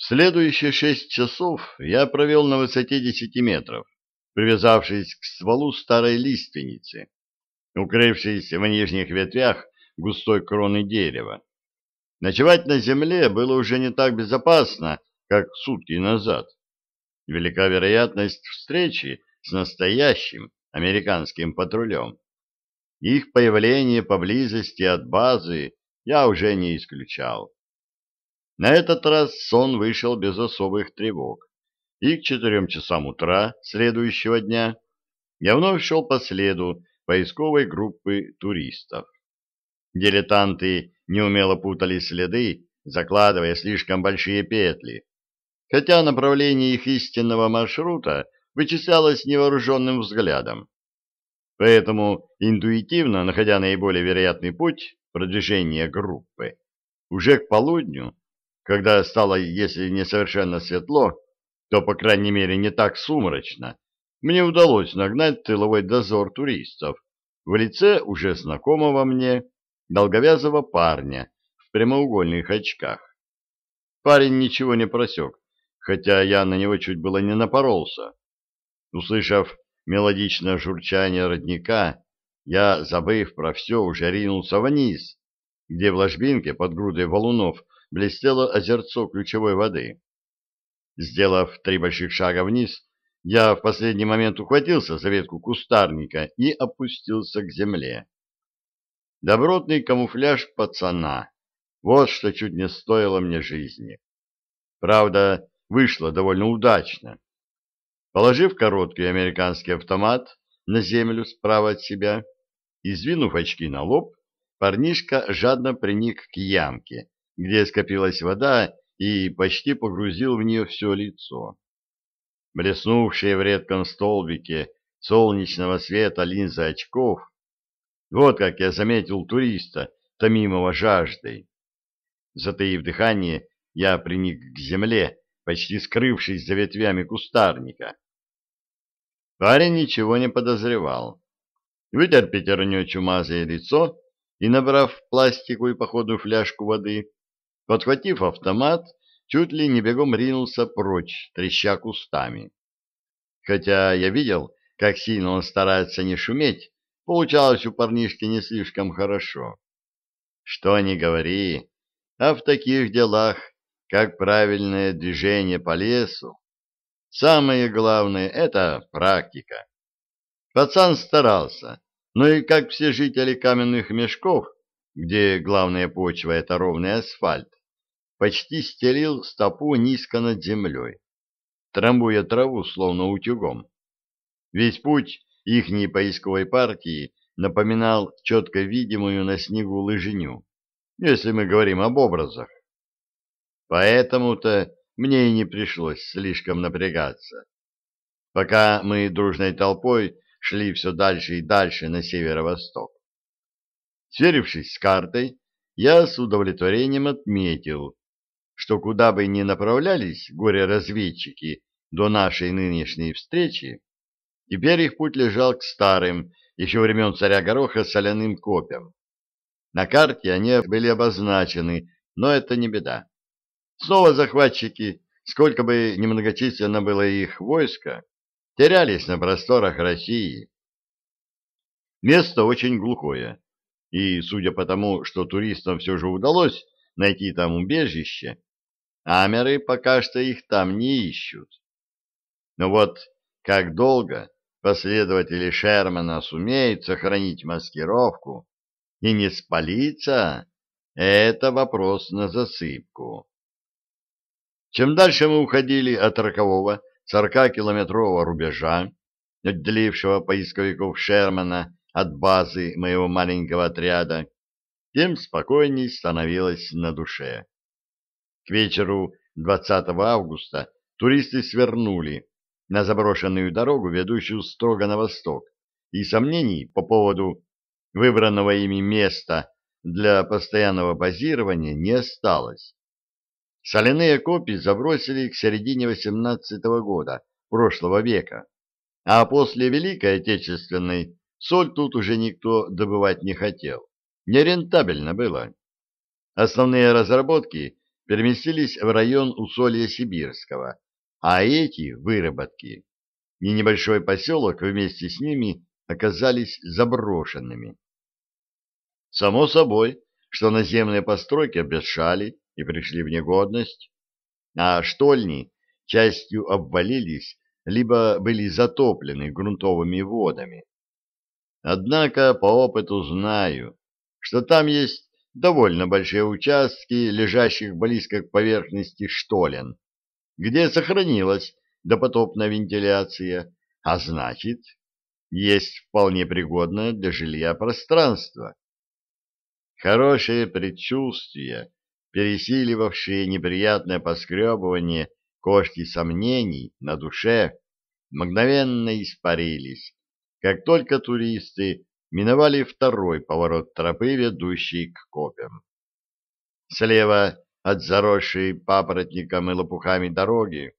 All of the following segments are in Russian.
Следующие шесть часов я провел на высоте десяти метров, привязавшись к стволу старой лиственницы, укрывшись в нижних ветвях густой кроны дерева. Ночевать на земле было уже не так безопасно, как сутки назад. Велика вероятность встречи с настоящим американским патрулем. Их появление поблизости от базы я уже не исключал. На этот раз сон вышел без особых тревог, и к четырем часам утра следующего дня я вновь шел по следу поисковой группы туристов. Дилетанты неумело путали следы, закладывая слишком большие петли, хотя направление их истинного маршрута вычислялось невооруженным взглядом. Поэтому, интуитивно находя наиболее вероятный путь продвижения группы, уже к полудню когда стало, если не совершенно светло, то, по крайней мере, не так сумрачно, мне удалось нагнать тыловой дозор туристов в лице уже знакомого мне долговязого парня в прямоугольных очках. Парень ничего не просек, хотя я на него чуть было не напоролся. Услышав мелодичное журчание родника, я, забыв про все, уже ринулся вниз, где в ложбинке под грудой валунов блестело озерцо ключевой воды. Сделав три больших шага вниз, я в последний момент ухватился за ветку кустарника и опустился к земле. Добротный камуфляж пацана. Вот что чуть не стоило мне жизни. Правда, вышло довольно удачно. Положив короткий американский автомат на землю справа от себя и сдвинув очки на лоб, парнишка жадно приник к ямке, где скопилась вода, и почти погрузил в нее все лицо. Блеснувшие в редком столбике солнечного света линзы очков, вот как я заметил туриста, томимого жаждой. Затаив дыхание, я приник к земле, почти скрывшись за ветвями кустарника. Парень ничего не подозревал. Вытер пятерню чумазое лицо и, набрав пластиковую походную фляжку воды, Подхватив автомат, чуть ли не бегом ринулся прочь, треща кустами. Хотя я видел, как сильно он старается не шуметь, получалось у парнишки не слишком хорошо. Что ни говори, а в таких делах, как правильное движение по лесу, самое главное — это практика. Пацан старался, но и как все жители каменных мешков, где главная почва — это ровный асфальт, почти стелил стопу низко над землей, трамбуя траву словно утюгом. Весь путь ихней поисковой партии напоминал четко видимую на снегу лыжню, если мы говорим об образах. Поэтому-то мне и не пришлось слишком напрягаться. Пока мы дружной толпой шли все дальше и дальше на северо-восток. Сверившись с картой, я с удовлетворением отметил, что куда бы ни направлялись горе-разведчики до нашей нынешней встречи, теперь их путь лежал к старым, еще времен царя Гороха, соляным копьям. На карте они были обозначены, но это не беда. Снова захватчики, сколько бы немногочисленно было их войско, терялись на просторах России. Место очень глухое, и, судя по тому, что туристам все же удалось найти там убежище, Амеры пока что их там не ищут. Но вот как долго последователи Шермана сумеют сохранить маскировку и не спалиться, это вопрос на засыпку. Чем дальше мы уходили от рокового 40-километрового рубежа, отделившего поисковиков Шермана от базы моего маленького отряда, тем спокойней становилось на душе. К вечеру 20 августа туристы свернули на заброшенную дорогу, ведущую строго на восток, и сомнений по поводу выбранного ими места для постоянного базирования не осталось. Соляные копии забросили к середине XVIII года прошлого века, а после Великой Отечественной соль тут уже никто добывать не хотел. Нерентабельно было. Основные разработки переместились в район Усолья Сибирского, а эти выработки и небольшой поселок вместе с ними оказались заброшенными. Само собой, что наземные постройки обветшали и пришли в негодность, а штольни частью обвалились, либо были затоплены грунтовыми водами. Однако по опыту знаю, что там есть довольно большие участки, лежащих близко к поверхности штолен, где сохранилась допотопная вентиляция, а значит, есть вполне пригодное для жилья пространство. Хорошее предчувствие, пересиливавшее неприятное поскребывание кошки сомнений на душе, мгновенно испарились, как только туристы миновали второй поворот тропы, ведущий к копям. Слева от заросшей папоротником и лопухами дороги,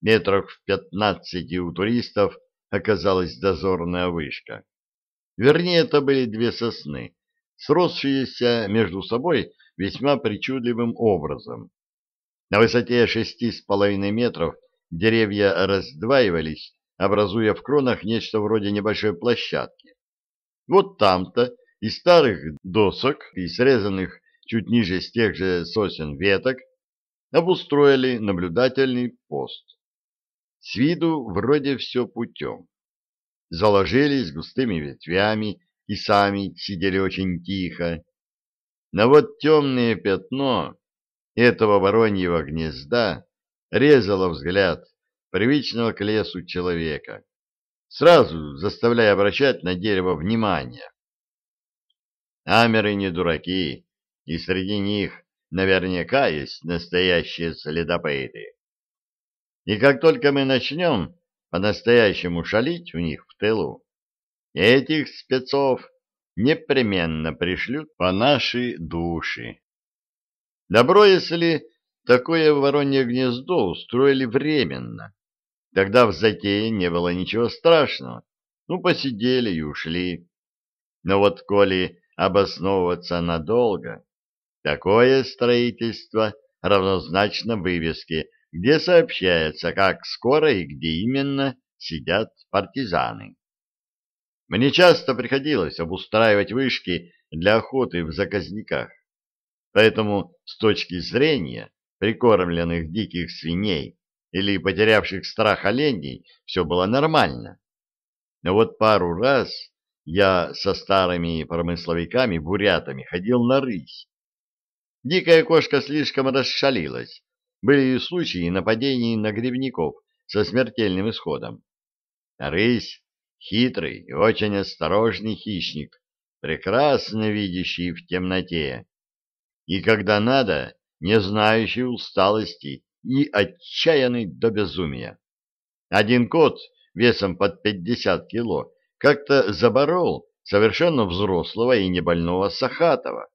метрах в пятнадцати у туристов оказалась дозорная вышка. Вернее, это были две сосны, сросшиеся между собой весьма причудливым образом. На высоте шести с половиной метров деревья раздваивались, образуя в кронах нечто вроде небольшой площадки. Вот там-то из старых досок и срезанных чуть ниже с тех же сосен веток обустроили наблюдательный пост. С виду вроде все путем. Заложились густыми ветвями и сами сидели очень тихо. Но вот темное пятно этого вороньего гнезда резало взгляд привычного к лесу человека сразу заставляя обращать на дерево внимание. Амеры не дураки, и среди них наверняка есть настоящие следопыты. И как только мы начнем по-настоящему шалить у них в тылу, этих спецов непременно пришлют по нашей души. Добро, если такое воронье гнездо устроили временно, Тогда в затее не было ничего страшного. Ну, посидели и ушли. Но вот коли обосновываться надолго, такое строительство равнозначно вывеске, где сообщается, как скоро и где именно сидят партизаны. Мне часто приходилось обустраивать вышки для охоты в заказниках. Поэтому с точки зрения прикормленных диких свиней или потерявших страх оленей все было нормально. Но вот пару раз я со старыми промысловиками-бурятами ходил на рысь. Дикая кошка слишком расшалилась. Были и случаи нападений на грибников со смертельным исходом. рысь — хитрый и очень осторожный хищник, прекрасно видящий в темноте. И когда надо, не знающий усталости и отчаянный до безумия. Один кот весом под пятьдесят кило как-то заборол совершенно взрослого и небольного Сахатова.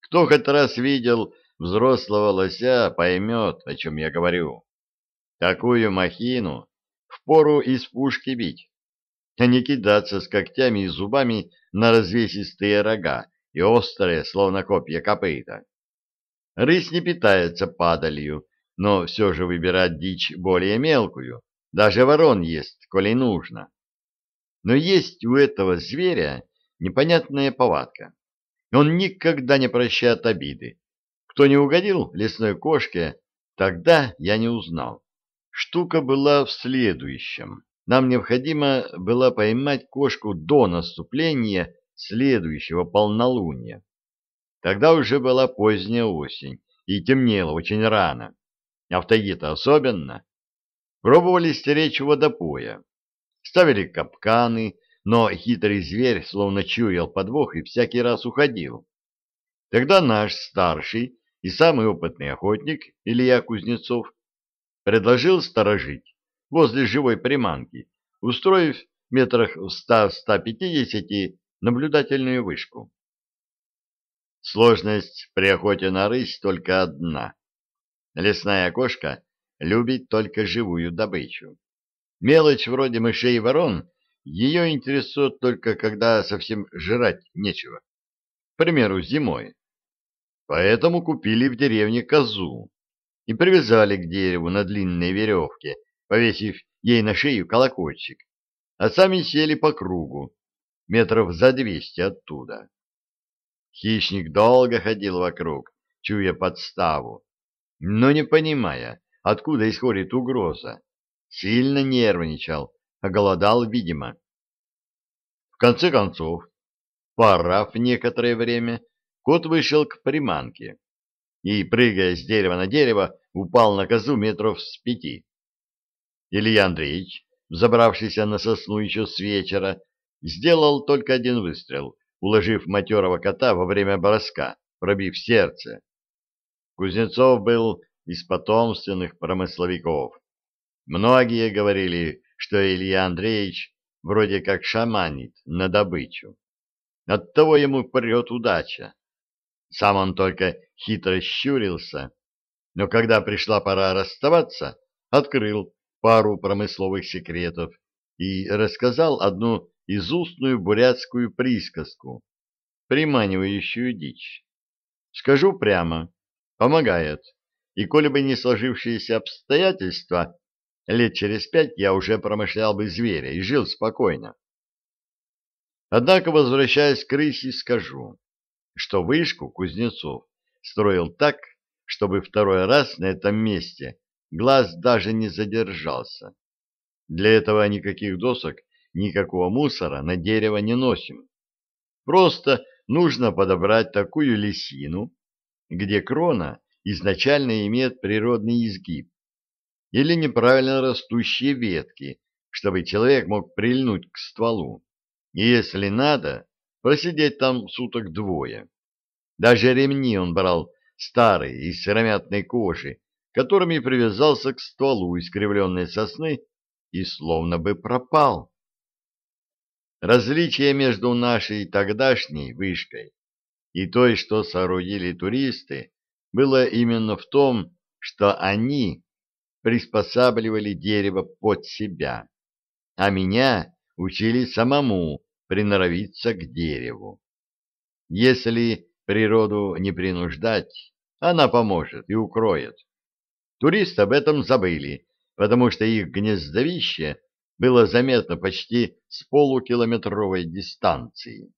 Кто хоть раз видел взрослого лося, поймет, о чем я говорю. Такую махину впору из пушки бить, а не кидаться с когтями и зубами на развесистые рога и острые, словно копья копыта. Рысь не питается падалью, но все же выбирать дичь более мелкую, даже ворон есть, коли нужно. Но есть у этого зверя непонятная повадка. Он никогда не прощает обиды. Кто не угодил лесной кошке, тогда я не узнал. Штука была в следующем. Нам необходимо было поймать кошку до наступления следующего полнолуния. Тогда уже была поздняя осень, и темнело очень рано а в тайге-то особенно, пробовали стеречь водопоя. Ставили капканы, но хитрый зверь словно чуял подвох и всякий раз уходил. Тогда наш старший и самый опытный охотник Илья Кузнецов предложил сторожить возле живой приманки, устроив метрах в 100-150 наблюдательную вышку. Сложность при охоте на рысь только одна. Лесная кошка любит только живую добычу. Мелочь вроде мышей и ворон ее интересует только когда совсем жрать нечего. К примеру, зимой. Поэтому купили в деревне козу и привязали к дереву на длинной веревке, повесив ей на шею колокольчик, а сами сели по кругу, метров за двести оттуда. Хищник долго ходил вокруг, чуя подставу, но не понимая, откуда исходит угроза. Сильно нервничал, оголодал, видимо. В конце концов, порав некоторое время, кот вышел к приманке и, прыгая с дерева на дерево, упал на козу метров с пяти. Илья Андреевич, забравшийся на сосну еще с вечера, сделал только один выстрел, уложив матерого кота во время броска, пробив сердце. Кузнецов был из потомственных промысловиков. Многие говорили, что Илья Андреевич вроде как шаманит на добычу. Оттого ему прет удача. Сам он только хитро щурился, но когда пришла пора расставаться, открыл пару промысловых секретов и рассказал одну изустную бурятскую присказку, приманивающую дичь. Скажу прямо, помогает, и коли бы не сложившиеся обстоятельства, лет через пять я уже промышлял бы зверя и жил спокойно. Однако, возвращаясь к рыси, скажу, что вышку Кузнецов строил так, чтобы второй раз на этом месте глаз даже не задержался. Для этого никаких досок, никакого мусора на дерево не носим. Просто нужно подобрать такую лесину, где крона изначально имеет природный изгиб, или неправильно растущие ветки, чтобы человек мог прильнуть к стволу, и, если надо, просидеть там суток двое. Даже ремни он брал старые, из сыромятной кожи, которыми привязался к стволу искривленной сосны и словно бы пропал. Различие между нашей тогдашней вышкой и той, что соорудили туристы, было именно в том, что они приспосабливали дерево под себя, а меня учили самому приноровиться к дереву. Если природу не принуждать, она поможет и укроет. Туристы об этом забыли, потому что их гнездовище было заметно почти с полукилометровой дистанции.